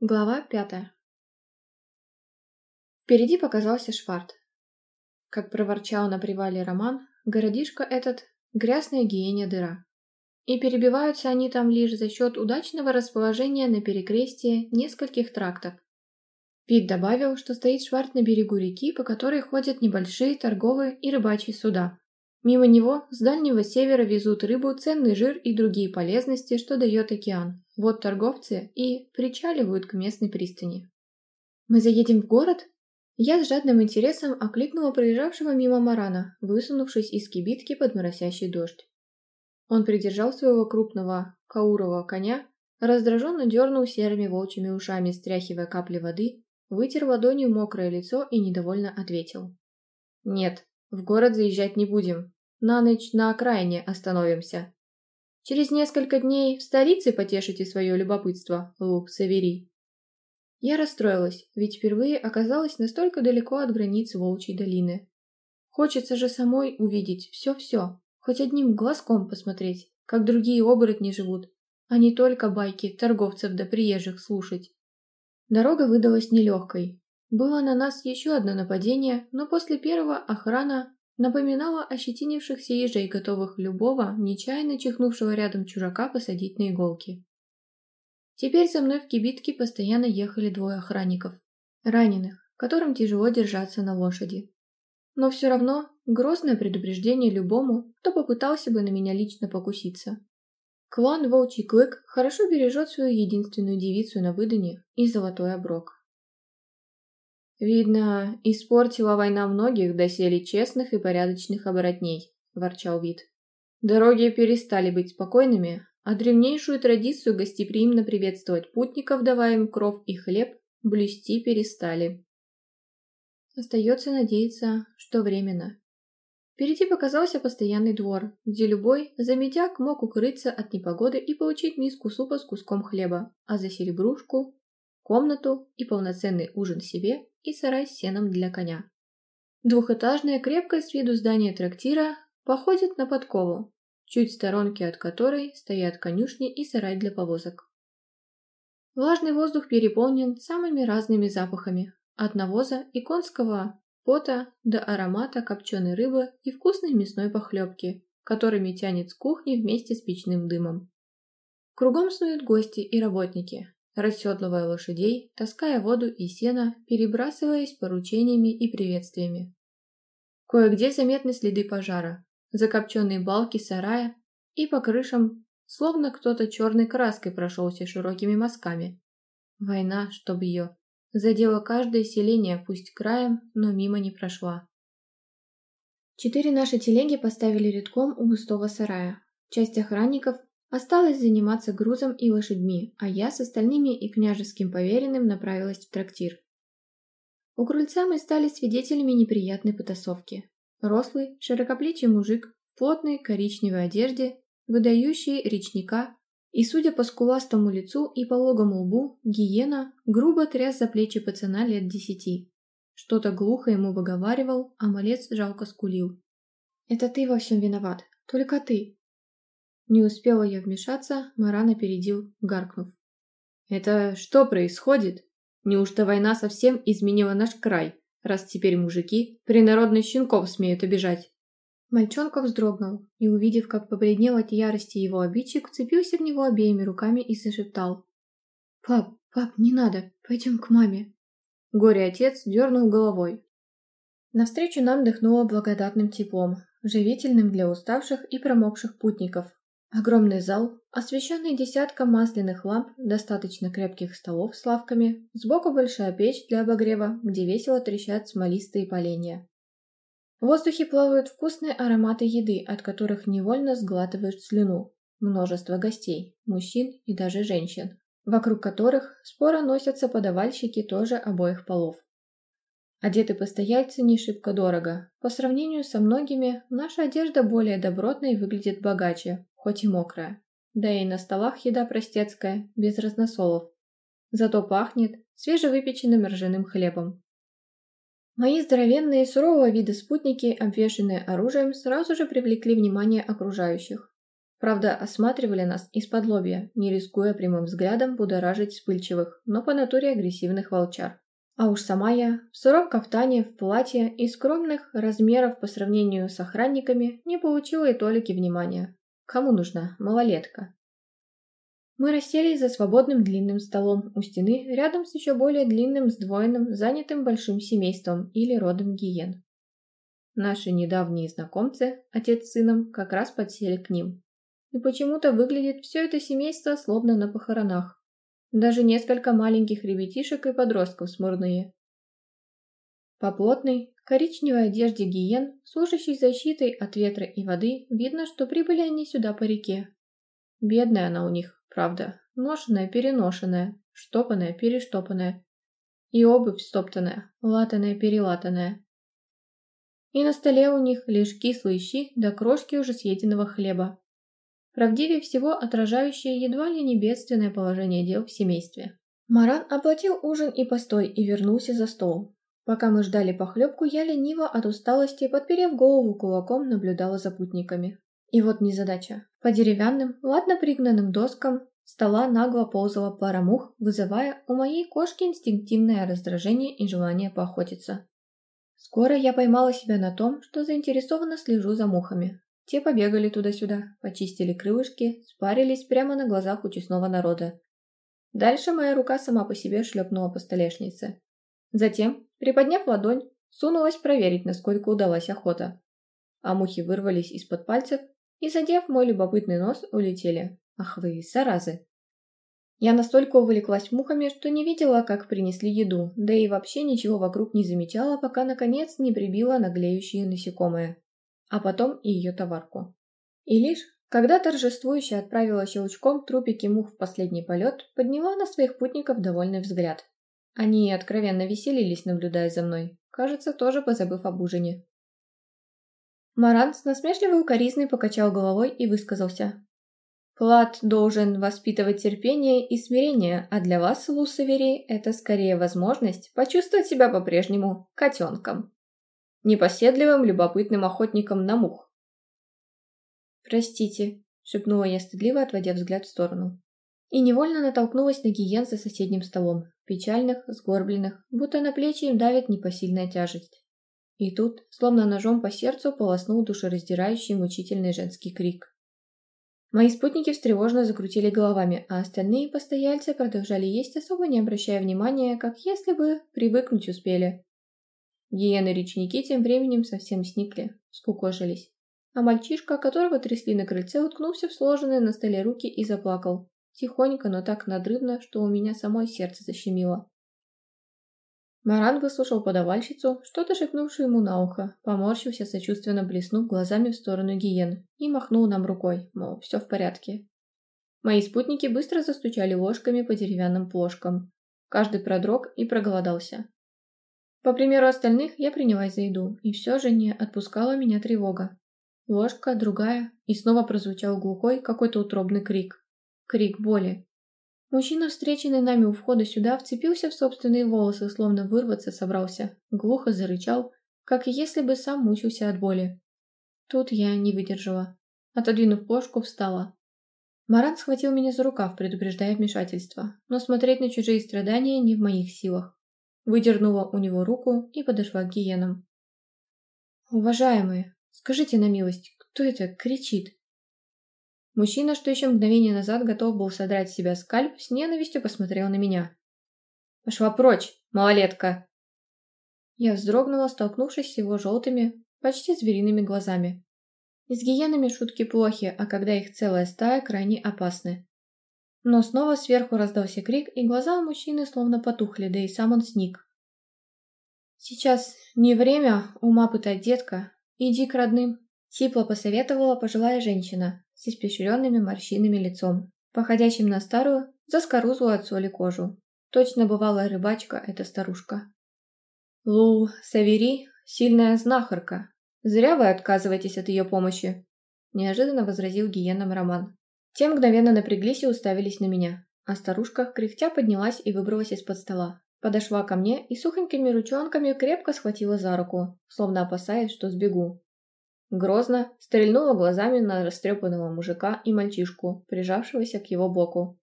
Глава пятая. Впереди показался Шварт. Как проворчал на привале Роман, городишко этот — грязная гиеня дыра. И перебиваются они там лишь за счет удачного расположения на перекрестии нескольких трактов. Пит добавил, что стоит Шварт на берегу реки, по которой ходят небольшие торговые и рыбачьи суда. Мимо него с дальнего севера везут рыбу, ценный жир и другие полезности, что дает океан. Вот торговцы и причаливают к местной пристани. «Мы заедем в город?» Я с жадным интересом окликнула проезжавшего мимо Марана, высунувшись из кибитки под моросящий дождь. Он придержал своего крупного каурового коня, раздраженно дернул серыми волчьими ушами, стряхивая капли воды, вытер ладонью мокрое лицо и недовольно ответил. «Нет, в город заезжать не будем. На ночь на окраине остановимся. Через несколько дней в столице потешите свое любопытство, Лук Савери. Я расстроилась, ведь впервые оказалась настолько далеко от границ Волчьей долины. Хочется же самой увидеть все-все, хоть одним глазком посмотреть, как другие оборотни живут, а не только байки торговцев до да приезжих слушать. Дорога выдалась нелегкой. Было на нас еще одно нападение, но после первого охрана напоминала ощетинившихся ежей, готовых любого, нечаянно чихнувшего рядом чужака посадить на иголки. Теперь со мной в кибитке постоянно ехали двое охранников, раненых, которым тяжело держаться на лошади. Но все равно грозное предупреждение любому, кто попытался бы на меня лично покуситься. Клан Волчий Клык хорошо бережет свою единственную девицу на выдане и золотой оброк. «Видно, испортила война многих доселе честных и порядочных оборотней», – ворчал вид. Дороги перестали быть спокойными, а древнейшую традицию гостеприимно приветствовать путников, давая им кров и хлеб, блюсти перестали. Остается надеяться, что временно. Впереди показался постоянный двор, где любой заметяк, мог укрыться от непогоды и получить миску супа с куском хлеба, а за серебрушку комнату и полноценный ужин себе и сарай с сеном для коня. Двухэтажное крепкое с виду здание трактира походит на подкову, чуть в сторонке от которой стоят конюшни и сарай для повозок. Влажный воздух переполнен самыми разными запахами, от навоза и конского пота до аромата копченой рыбы и вкусной мясной похлебки, которыми тянет с кухни вместе с печным дымом. Кругом снуют гости и работники, расседлывая лошадей, таская воду и сено, перебрасываясь поручениями и приветствиями. Кое-где заметны следы пожара, закопченные балки сарая и по крышам, словно кто-то черной краской прошелся широкими мазками. Война, чтоб ее, задела каждое селение, пусть краем, но мимо не прошла. Четыре наши телеги поставили редком у густого сарая. Часть охранников Осталось заниматься грузом и лошадьми, а я с остальными и княжеским поверенным направилась в трактир. У крыльца мы стали свидетелями неприятной потасовки. Рослый, широкоплечий мужик в плотной коричневой одежде, выдающий речника и, судя по скуластому лицу и пологому лбу, гиена грубо тряс за плечи пацана лет десяти. Что-то глухо ему выговаривал, а малец жалко скулил. «Это ты во всем виноват, только ты. Не успела я вмешаться, Маран опередил, гаркнув. «Это что происходит? Неужто война совсем изменила наш край, раз теперь мужики принародных щенков смеют обижать?» Мальчонка вздрогнул и, увидев, как побледнел от ярости его обидчик, вцепился в него обеими руками и зашептал. «Пап, пап, не надо, пойдем к маме». Горе-отец дернул головой. Навстречу нам дыхнуло благодатным теплом, живительным для уставших и промокших путников, Огромный зал, освещенный десятком масляных ламп, достаточно крепких столов с лавками, сбоку большая печь для обогрева, где весело трещат смолистые поленья. В воздухе плавают вкусные ароматы еды, от которых невольно сглатывают слюну. Множество гостей, мужчин и даже женщин, вокруг которых споро носятся подавальщики тоже обоих полов. Одеты постояльцы не шибко дорого. По сравнению со многими, наша одежда более добротной выглядит богаче, хоть и мокрая. Да и на столах еда простецкая, без разносолов. Зато пахнет свежевыпеченным ржаным хлебом. Мои здоровенные сурового вида спутники, обвешанные оружием, сразу же привлекли внимание окружающих. Правда, осматривали нас из-под лобья, не рискуя прямым взглядом будоражить вспыльчивых, но по натуре агрессивных волчар. А уж сама я, в суром кафтане, в платье и скромных размеров по сравнению с охранниками, не получила и толики внимания. Кому нужна малолетка? Мы расселись за свободным длинным столом у стены, рядом с еще более длинным, сдвоенным, занятым большим семейством или родом гиен. Наши недавние знакомцы, отец с сыном, как раз подсели к ним. И почему-то выглядит все это семейство словно на похоронах. Даже несколько маленьких ребятишек и подростков смурные, по плотной, коричневой одежде гиен, служащей защитой от ветра и воды, видно, что прибыли они сюда по реке. Бедная она у них, правда, ношенная, переношенная, штопанная, перештопанная. И обувь стоптанная, латаная, перелатанная. И на столе у них лишь кислые щи до да крошки уже съеденного хлеба. Правдивее всего отражающее едва ли не положение дел в семействе. Маран оплатил ужин и постой и вернулся за стол. Пока мы ждали похлебку, я лениво от усталости, подперев голову кулаком, наблюдала за путниками. И вот незадача. По деревянным, ладно пригнанным доскам стола нагло ползала пара мух, вызывая у моей кошки инстинктивное раздражение и желание поохотиться. Скоро я поймала себя на том, что заинтересованно слежу за мухами. Те побегали туда-сюда, почистили крылышки, спарились прямо на глазах у честного народа. Дальше моя рука сама по себе шлепнула по столешнице. Затем Приподняв ладонь, сунулась проверить, насколько удалась охота. А мухи вырвались из-под пальцев и, задев мой любопытный нос, улетели. Ах вы, заразы! Я настолько увлеклась мухами, что не видела, как принесли еду, да и вообще ничего вокруг не замечала, пока, наконец, не прибила наглеющие насекомые. А потом и ее товарку. И лишь, когда торжествующая отправила щелчком трупики мух в последний полет, подняла на своих путников довольный взгляд. Они откровенно веселились, наблюдая за мной, кажется, тоже позабыв об ужине. Маран с насмешливой укоризной покачал головой и высказался. «Плат должен воспитывать терпение и смирение, а для вас, Лусавери, это скорее возможность почувствовать себя по-прежнему котенком, непоседливым, любопытным охотником на мух». «Простите», — шепнула я стыдливо, отводя взгляд в сторону и невольно натолкнулась на гиен за соседним столом, печальных, сгорбленных, будто на плечи им давит непосильная тяжесть. И тут, словно ножом по сердцу, полоснул душераздирающий мучительный женский крик. Мои спутники встревожно закрутили головами, а остальные постояльцы продолжали есть, особо не обращая внимания, как если бы привыкнуть успели. Гиены речники тем временем совсем сникли, скукожились. А мальчишка, которого трясли на крыльце, уткнулся в сложенные на столе руки и заплакал. Тихонько, но так надрывно, что у меня самой сердце защемило. Маран выслушал подавальщицу, что-то шепнувшую ему на ухо, поморщился, сочувственно блеснув глазами в сторону гиен и махнул нам рукой, мол, все в порядке. Мои спутники быстро застучали ложками по деревянным плошкам. Каждый продрог и проголодался. По примеру остальных я принялась за еду, и все же не отпускала меня тревога. Ложка, другая, и снова прозвучал глухой какой-то утробный крик. Крик боли. Мужчина, встреченный нами у входа сюда, вцепился в собственные волосы, словно вырваться собрался, глухо зарычал, как если бы сам мучился от боли. Тут я не выдержала. Отодвинув плошку, встала. Маран схватил меня за рукав, предупреждая вмешательство, но смотреть на чужие страдания не в моих силах. Выдернула у него руку и подошла к гиенам. «Уважаемые, скажите на милость, кто это кричит?» Мужчина, что еще мгновение назад готов был содрать с себя скальп, с ненавистью посмотрел на меня. «Пошла прочь, малолетка!» Я вздрогнула, столкнувшись с его желтыми, почти звериными глазами. С гиенами шутки плохи, а когда их целая стая, крайне опасны. Но снова сверху раздался крик, и глаза у мужчины словно потухли, да и сам он сник. «Сейчас не время ума пытать, детка. Иди к родным». Сипло посоветовала пожилая женщина с испещренными морщинами лицом, походящим на старую, заскорузлую от соли кожу. Точно бывала рыбачка эта старушка. «Лу Савери – сильная знахарка. Зря вы отказываетесь от ее помощи», – неожиданно возразил гиеном Роман. Те мгновенно напряглись и уставились на меня, а старушка, кряхтя, поднялась и выбралась из-под стола. Подошла ко мне и сухонькими ручонками крепко схватила за руку, словно опасаясь, что сбегу. Грозно стрельнула глазами на растрепанного мужика и мальчишку, прижавшегося к его боку,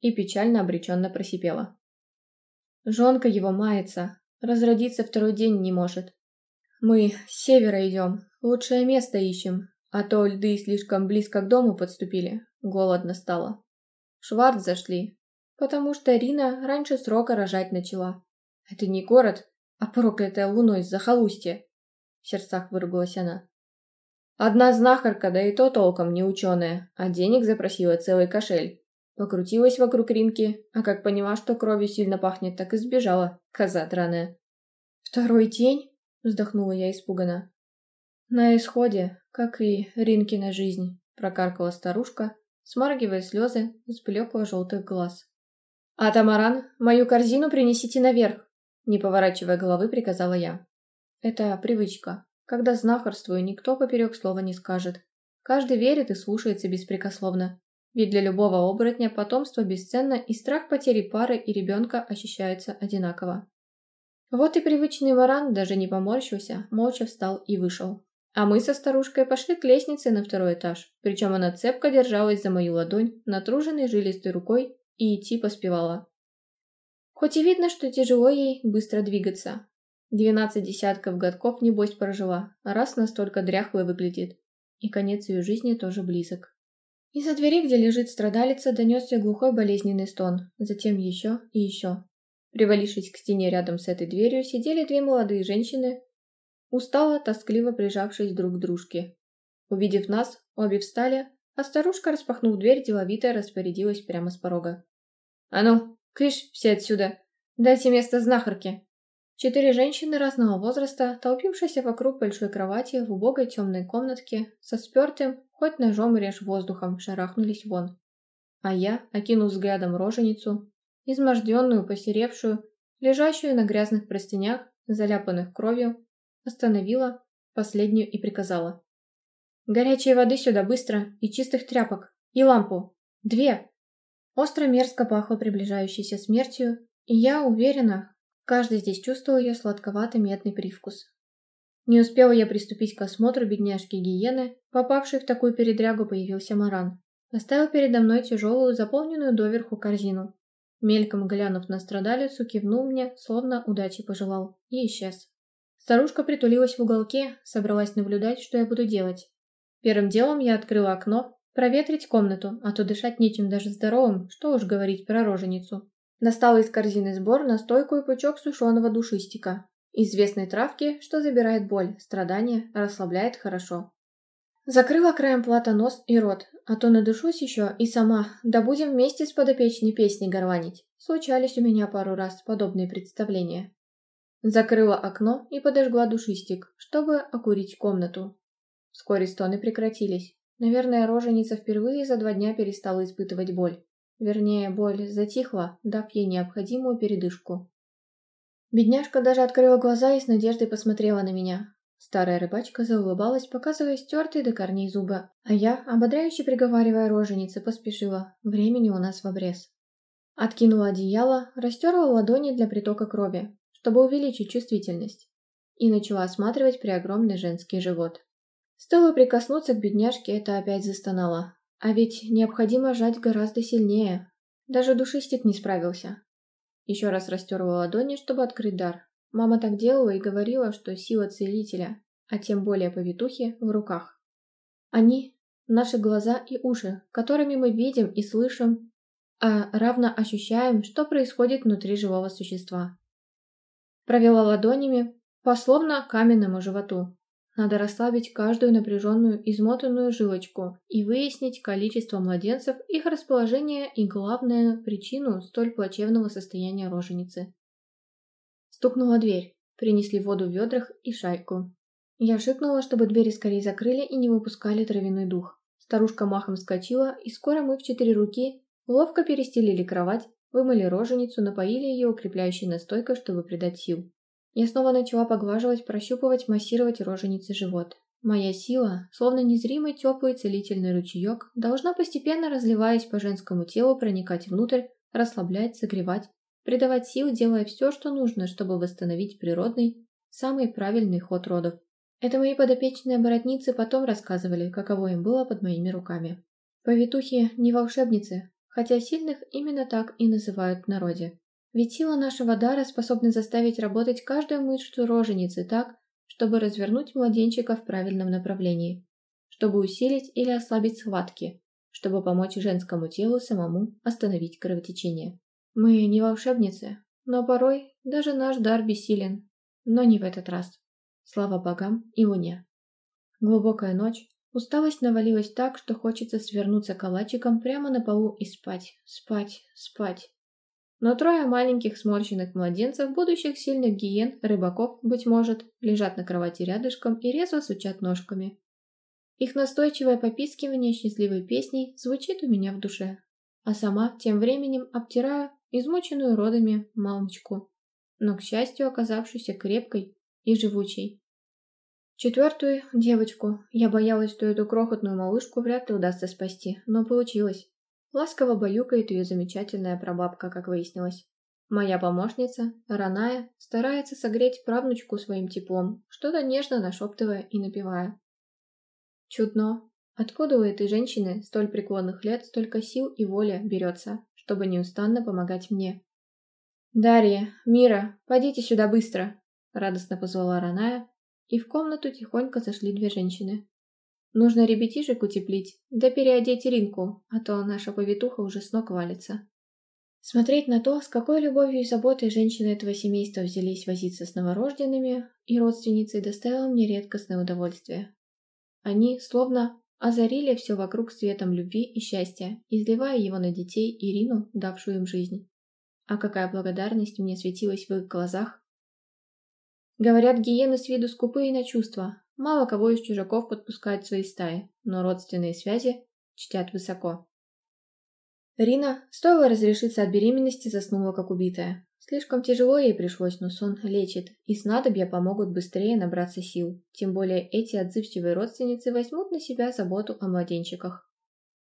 и печально обреченно просипела. «Жонка его мается, разродиться второй день не может. Мы с севера идем, лучшее место ищем, а то льды слишком близко к дому подступили, голодно стало. Шварц зашли, потому что Рина раньше срока рожать начала. Это не город, а проклятая луной захолустье», — в сердцах выругалась она. Одна знахарка, да и то толком не ученая, а денег запросила целый кошель. Покрутилась вокруг Ринки, а как поняла, что кровью сильно пахнет, так и сбежала, коза драная. «Второй тень?» – вздохнула я испуганно. «На исходе, как и Ринкина жизнь», – прокаркала старушка, смаргивая слезы с блекло-желтых глаз. «А, Тамаран, мою корзину принесите наверх!» – не поворачивая головы, приказала я. «Это привычка когда знахарствую никто поперек слова не скажет. Каждый верит и слушается беспрекословно. Ведь для любого оборотня потомство бесценно, и страх потери пары и ребенка ощущается одинаково. Вот и привычный варан даже не поморщился, молча встал и вышел. А мы со старушкой пошли к лестнице на второй этаж, причем она цепко держалась за мою ладонь, натруженной жилистой рукой, и идти поспевала. Хоть и видно, что тяжело ей быстро двигаться, Двенадцать десятков годков, небось, прожила, а раз настолько дряхлой выглядит. И конец ее жизни тоже близок. Из-за двери, где лежит страдалица, донесся глухой болезненный стон, затем еще и еще. Привалившись к стене рядом с этой дверью, сидели две молодые женщины, устало, тоскливо прижавшись друг к дружке. Увидев нас, обе встали, а старушка, распахнув дверь, деловито распорядилась прямо с порога. «А ну, кыш, все отсюда! Дайте место знахарке!» Четыре женщины разного возраста, толпившиеся вокруг большой кровати в убогой темной комнатке, со спертым, хоть ножом режь воздухом, шарахнулись вон. А я, окинув взглядом роженицу, изможденную, посеревшую, лежащую на грязных простынях, заляпанных кровью, остановила, последнюю и приказала. «Горячей воды сюда быстро и чистых тряпок, и лампу. Две!» Остро мерзко пахло приближающейся смертью, и я уверена, Каждый здесь чувствовал ее сладковатый медный привкус. Не успела я приступить к осмотру бедняжки-гиены, попавшей в такую передрягу появился Маран. Оставил передо мной тяжелую, заполненную доверху корзину. Мельком глянув на страдалицу, кивнул мне, словно удачи пожелал, и исчез. Старушка притулилась в уголке, собралась наблюдать, что я буду делать. Первым делом я открыла окно, проветрить комнату, а то дышать нечем даже здоровым, что уж говорить про роженицу. Достала из корзины сбор настойку и пучок сушеного душистика. Известной травки, что забирает боль, страдания, расслабляет хорошо. Закрыла краем плата нос и рот, а то надышусь еще и сама, да будем вместе с подопечной песни горланить. Случались у меня пару раз подобные представления. Закрыла окно и подожгла душистик, чтобы окурить комнату. Вскоре стоны прекратились. Наверное, роженица впервые за два дня перестала испытывать боль. Вернее, боль затихла, дав ей необходимую передышку. Бедняжка даже открыла глаза и с надеждой посмотрела на меня. Старая рыбачка заулыбалась, показывая стертые до корней зубы, а я, ободряюще приговаривая роженице, поспешила. Времени у нас в обрез. Откинула одеяло, растерла ладони для притока крови, чтобы увеличить чувствительность, и начала осматривать преогромный женский живот. Стоило прикоснуться к бедняжке, это опять застонало. А ведь необходимо жать гораздо сильнее. Даже душистик не справился. Еще раз растерла ладони, чтобы открыть дар. Мама так делала и говорила, что сила целителя, а тем более повитухи, в руках. Они – наши глаза и уши, которыми мы видим и слышим, а равно ощущаем, что происходит внутри живого существа. Провела ладонями по словно каменному животу, надо расслабить каждую напряженную, измотанную жилочку и выяснить количество младенцев, их расположение и, главное, причину столь плачевного состояния роженицы. Стукнула дверь. Принесли воду в ведрах и шайку. Я шикнула, чтобы двери скорее закрыли и не выпускали травяной дух. Старушка махом вскочила, и скоро мы в четыре руки ловко перестелили кровать, вымыли роженицу, напоили ее укрепляющей настойкой, чтобы придать сил. Я снова начала поглаживать, прощупывать, массировать роженицы живот. Моя сила, словно незримый теплый целительный ручеек, должна постепенно, разливаясь по женскому телу, проникать внутрь, расслаблять, согревать, придавать сил, делая все, что нужно, чтобы восстановить природный, самый правильный ход родов. Это мои подопечные оборотницы потом рассказывали, каково им было под моими руками. Повитухи не волшебницы, хотя сильных именно так и называют в народе. Ведь сила нашего дара способна заставить работать каждую мышцу роженицы так, чтобы развернуть младенчика в правильном направлении, чтобы усилить или ослабить схватки, чтобы помочь женскому телу самому остановить кровотечение. Мы не волшебницы, но порой даже наш дар бессилен. Но не в этот раз. Слава богам и луне. Глубокая ночь, усталость навалилась так, что хочется свернуться калачиком прямо на полу и спать, спать, спать. Но трое маленьких сморщенных младенцев, будущих сильных гиен, рыбаков, быть может, лежат на кровати рядышком и резво сучат ножками. Их настойчивое попискивание счастливой песней звучит у меня в душе. А сама тем временем обтираю измученную родами мамочку, но, к счастью, оказавшуюся крепкой и живучей. Четвертую девочку я боялась, что эту крохотную малышку вряд ли удастся спасти, но получилось. Ласково баюкает ее замечательная прабабка, как выяснилось. Моя помощница, Раная, старается согреть правнучку своим теплом, что-то нежно нашептывая и напевая. Чудно, откуда у этой женщины столь преклонных лет столько сил и воли берется, чтобы неустанно помогать мне. «Дарья, Мира, подите сюда быстро!» – радостно позвала Раная, и в комнату тихонько зашли две женщины. Нужно ребятишек утеплить, да переодеть Иринку, а то наша повитуха уже с ног валится. Смотреть на то, с какой любовью и заботой женщины этого семейства взялись возиться с новорожденными и родственницей, доставило мне редкостное удовольствие. Они словно озарили все вокруг светом любви и счастья, изливая его на детей Ирину, давшую им жизнь. А какая благодарность мне светилась в их глазах. Говорят, гиены с виду скупые на чувства, Мало кого из чужаков подпускают свои стаи, но родственные связи чтят высоко. Рина, стоило разрешиться от беременности, заснула как убитая. Слишком тяжело ей пришлось, но сон лечит, и снадобья помогут быстрее набраться сил. Тем более эти отзывчивые родственницы возьмут на себя заботу о младенчиках.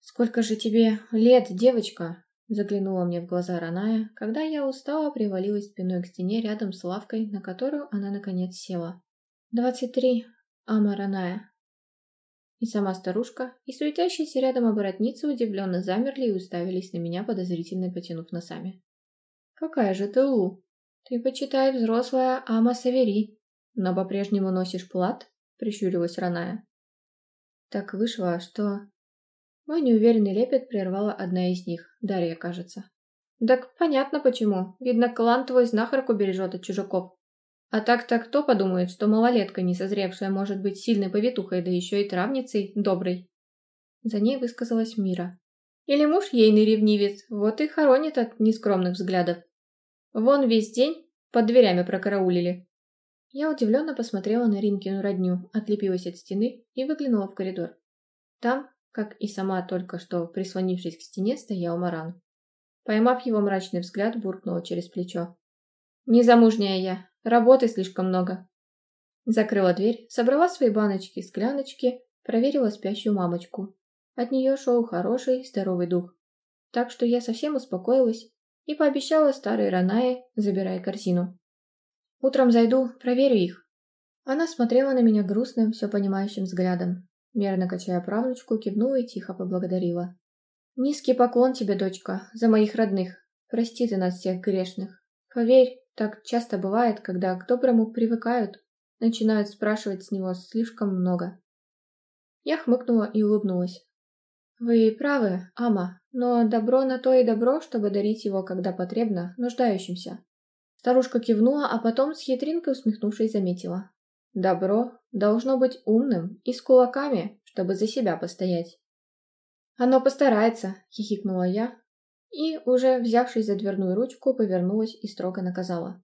«Сколько же тебе лет, девочка?» Заглянула мне в глаза Раная, когда я устала привалилась спиной к стене рядом с лавкой, на которую она наконец села. «Двадцать три», Амараная. И сама старушка, и суетящиеся рядом оборотницы удивленно замерли и уставились на меня, подозрительно потянув носами. «Какая же ты, Лу? Ты, почитай, взрослая Ама Савери, но по-прежнему носишь плат?» — прищурилась Раная. Так вышло, что... Мой неуверенный лепет прервала одна из них, Дарья, кажется. «Так понятно почему. Видно, клан твой знахарку бережет от чужаков. А так-то кто подумает, что малолетка несозревшая может быть сильной повитухой, да еще и травницей доброй? За ней высказалась Мира. Или муж ейный ревнивец, вот и хоронит от нескромных взглядов. Вон весь день под дверями прокараулили. Я удивленно посмотрела на Ринкину родню, отлепилась от стены и выглянула в коридор. Там, как и сама только что прислонившись к стене, стоял Маран. Поймав его мрачный взгляд, буркнула через плечо. «Незамужняя я, Работы слишком много. Закрыла дверь, собрала свои баночки, и скляночки, проверила спящую мамочку. От нее шел хороший, здоровый дух. Так что я совсем успокоилась и пообещала старой Ранае, забирая корзину. «Утром зайду, проверю их». Она смотрела на меня грустным, все понимающим взглядом. Мерно качая правнучку, кивнула и тихо поблагодарила. «Низкий поклон тебе, дочка, за моих родных. Прости ты нас всех грешных. Поверь, так часто бывает, когда к доброму привыкают, начинают спрашивать с него слишком много. Я хмыкнула и улыбнулась. Вы правы, Ама, но добро на то и добро, чтобы дарить его, когда потребно, нуждающимся. Старушка кивнула, а потом с хитринкой усмехнувшись заметила. Добро должно быть умным и с кулаками, чтобы за себя постоять. Оно постарается, хихикнула я, и, уже взявшись за дверную ручку, повернулась и строго наказала.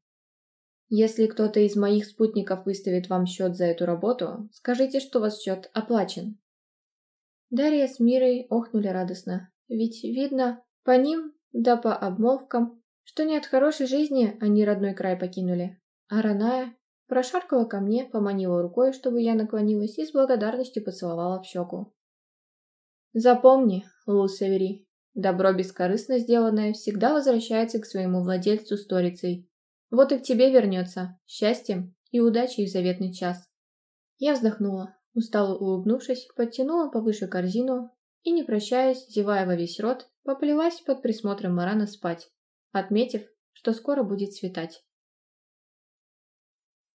«Если кто-то из моих спутников выставит вам счет за эту работу, скажите, что вас счет оплачен». Дарья с Мирой охнули радостно, ведь видно по ним, да по обмолвкам, что не от хорошей жизни они родной край покинули. А Раная прошаркала ко мне, поманила рукой, чтобы я наклонилась и с благодарностью поцеловала в щеку. «Запомни, Лу Савери. Добро, бескорыстно сделанное, всегда возвращается к своему владельцу сторицей. Вот и к тебе вернется, счастьем и удачей в заветный час. Я вздохнула, устало улыбнувшись, подтянула повыше корзину и, не прощаясь, зевая во весь рот, поплелась под присмотром Марана спать, отметив, что скоро будет светать.